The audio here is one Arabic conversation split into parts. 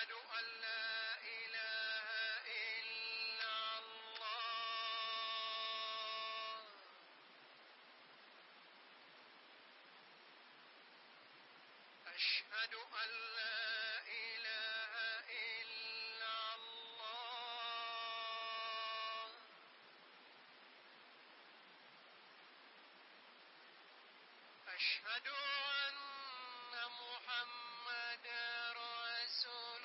أشهد أن لا إله إلا الله. أشهد أن لا إله إلا الله. أشهد أن محمد رسول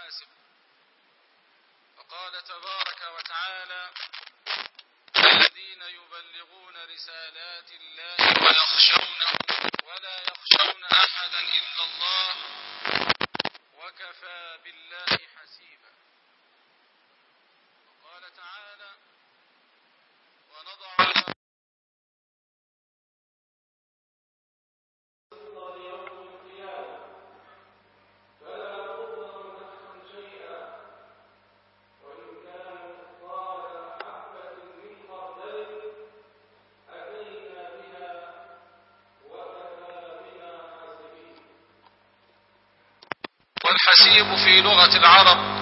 يحاسب وقال تبارك وتعالى الذين يبلغون رسالات الله ويخشونه ولا يخشون أحدا إلا الله وكفى بالله حسيبا. وقال تعالى ونضع الحسيب في لغة العرب.